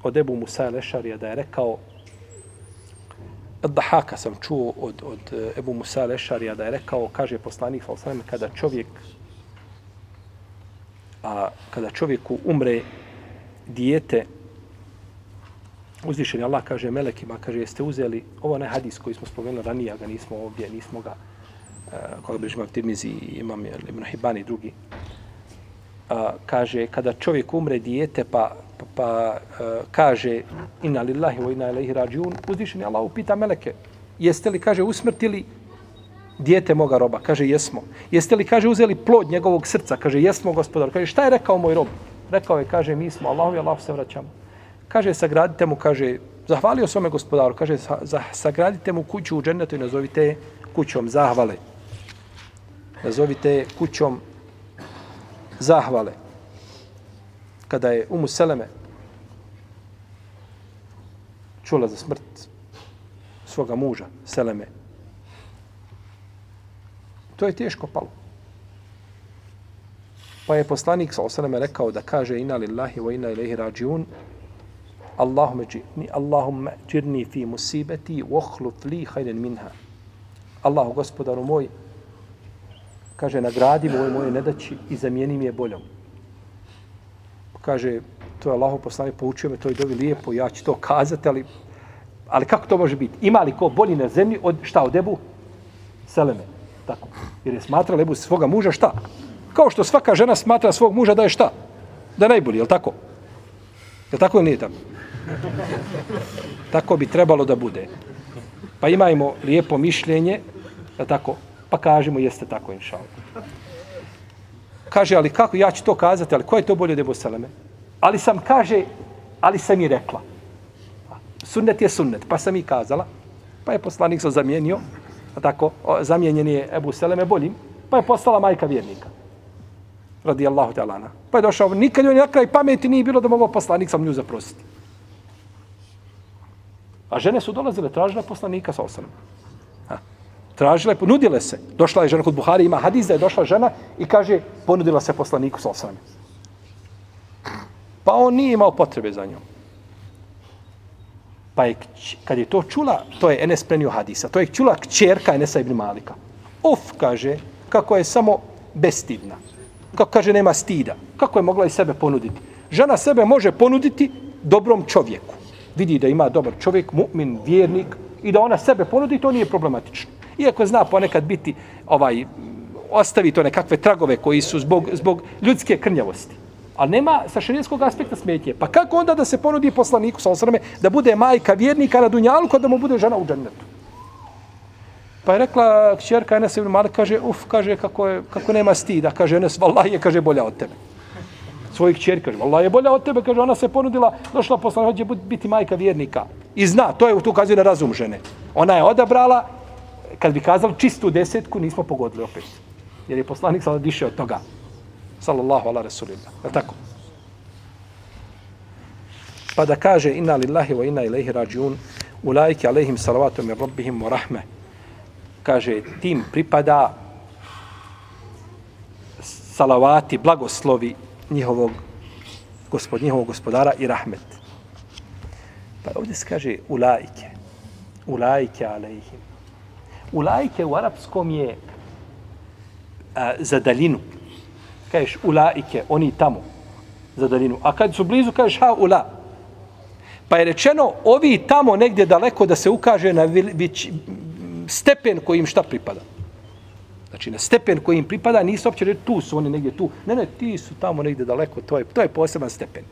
od Ebu Musa Lešarija da je rekao Dahaka sam čuo od, od eh, Ebu Musa Lešarija da je rekao, kaže poslanik Falsanem, kada čovjek a kada čovjeku umre dijete uzvišeni Allah kaže melekima, kaže jeste uzeli? Ovo ne hadis koji smo spomenuli ranije, ga nismo ovdje, nismo ga uh, koga bi imam Tirmizi, imam Ibn Hibani drugi. A, kaže kada čovjek umre dijete pa pa, pa e, kaže inna lillahi wa inna ilaihi rađiun, uzvišeni Allah upita meleke jeste li kaže usmrtili dijete moga roba? Kaže jesmo. Jeste li kaže uzeli plod njegovog srca? Kaže jesmo gospodar. Kaže šta je rekao moj rob? Rekao je kaže mi smo Allahovi, i Allahu se vraćamo. Kaže sagradite mu kaže zahvalio svome gospodaru. Kaže sagradite mu kuću u džennetu i nazovite kućom zahvale. Nazovite kućom zahvale. Kada je Umu Seleme čula za smrt svoga muža, Seleme, to je teško palo. Pa je poslanik sa Seleme rekao da kaže ina lillahi wa ina ilaihi rađiun Allahumme džirni, Allahumme džirni fi musibeti u ohluf li hajden minha. Allahu gospodaru moj, kaže, nagradi moj moje nedaći i zamijeni mi je boljom kaže, to je Allaho poslanik, poučio me, to dovi lijepo, ja ću to kazati, ali, ali kako to može biti? Ima li ko bolji na zemlji od šta, od Ebu Seleme? Tako. Jer je smatrala Ebu svoga muža šta? Kao što svaka žena smatra svog muža da je šta? Da je najbolji, je li tako? Je tako ili nije tako? Tako bi trebalo da bude. Pa imajmo lijepo mišljenje, je tako? Pa kažemo jeste tako, inša Kaže, ali kako, ja ću to kazati, ali ko je to bolje od Ebu Seleme? Ali sam, kaže, ali sam i rekla. Sunnet je sunnet, pa sam i kazala. Pa je poslanik se zamijenio, a tako, zamijenjen je Ebu Seleme boljim, pa je postala majka vjernika. Radi Allahu ta'ala. Pa je došao, nikad joj na kraj pameti nije bilo da mogu poslanik sam nju zaprositi. A žene su dolazile, tražile poslanika sa osanom. Tražile, ponudile se. Došla je žena kod Buhari, ima hadis da je došla žena i kaže, ponudila se poslaniku sa osanom. Pa on nije imao potrebe za njom. Pa je, kad je to čula, to je Enes prenio hadisa, to je čula kćerka Enesa ibn Malika. Uf, kaže, kako je samo bestidna. Kako kaže, nema stida. Kako je mogla i sebe ponuditi? Žena sebe može ponuditi dobrom čovjeku. Vidi da ima dobar čovjek, mu'min, vjernik, i da ona sebe ponudi, to nije problematično. Iako zna ponekad biti, ovaj, ostavi to nekakve tragove koji su zbog, zbog ljudske krnjavosti. Ali nema sa šarijetskog aspekta smetje. Pa kako onda da se ponudi poslaniku sa osrame da bude majka vjernika na Dunjalu kada mu bude žena u džennetu? Pa je rekla kćerka Enes ibn Malik, kaže, uf, kaže, kako, je, kako nema stida. Kaže, Enes, vallahi je, kaže, bolja od tebe. Svojih kćerka, kaže, vallahi je bolja od tebe. Kaže, ona se ponudila, došla poslaniku, hoće biti majka vjernika. I zna, to je tu ukazuje na razum žene. Ona je odabrala, kad bi kazali čistu desetku, nismo pogodili opet. Jer je poslanik sada više od toga sallallahu ala rasulillah. Je tako? Pa da kaže inna lillahi wa inna ilaihi rađun ulajke alaihim salavatu min rabbihim wa rahme. Kaže, tim pripada salavati, blagoslovi njihovog, gospod, njihovog gospodara i rahmet. Pa ovdje se kaže ulajke. Ulajke alaihim. Ulajke u arapskom je a, za daljinu kažeš ulaike, oni tamo, za daljinu. A kad su blizu, kažeš ha ula. Pa je rečeno, ovi tamo negdje daleko da se ukaže na vić, stepen kojim šta pripada. Znači, na stepen koji im pripada, nisu opće reći, tu su oni negdje tu. Ne, ne, ti su tamo negdje daleko, to je, to je poseban stepen.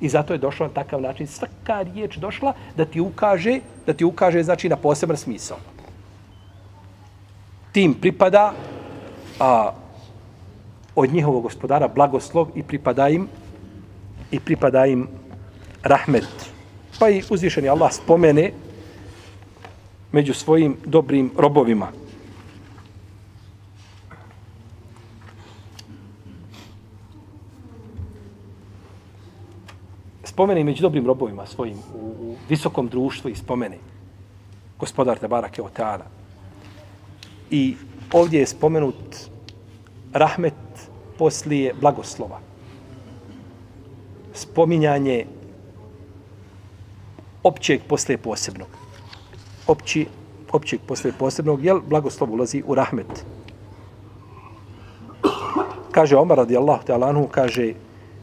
I zato je došlo na takav način. Svaka riječ došla da ti ukaže, da ti ukaže, znači, na poseban smisao. Tim pripada a, od njihovog gospodara blagoslov i pripada im i pripada im rahmet. Pa i uzvišeni Allah spomene među svojim dobrim robovima. Spomene među dobrim robovima svojim u, u visokom društvu i spomene gospodar Tebarake Oteana. I ovdje je spomenut rahmet poslije blagoslova. Spominjanje općeg poslije posebnog. Opći, općeg poslije posebnog, jel blagoslov ulazi u rahmet. Kaže Omar radijallahu ta'ala anhu, kaže,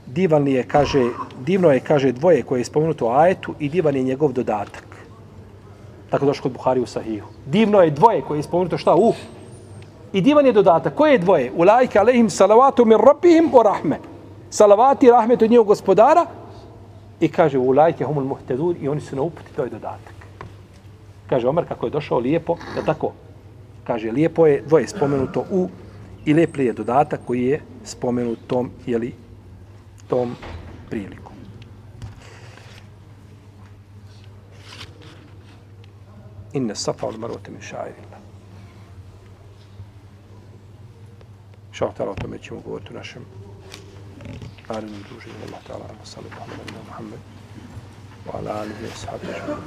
divan je, kaže, divno je, kaže, dvoje koje je spomenuto u ajetu i divan je njegov dodatak. Tako došlo kod Buhari u Sahihu. Divno je dvoje koje je spomenuto šta? U I divan je dodatak. Koje je dvoje? Ulajke alehim salavatu min rabbihim o rahme. Salavati i rahmet od njegov gospodara. I kaže ulajke humul muhtedur i oni su na uputi. To je dodatak. Kaže Omer kako je došao lijepo. Da tako. Kaže lijepo je dvoje spomenuto u i lijep je dodatak koji je spomenut tom, jeli, tom priliku. إن الصفا والمروة من شعائر الله. شو ترى تم يتشم قوة من دوجي الله تعالى. على صلى الله عليه محمد. وعلى آله وصحبه أجمعين.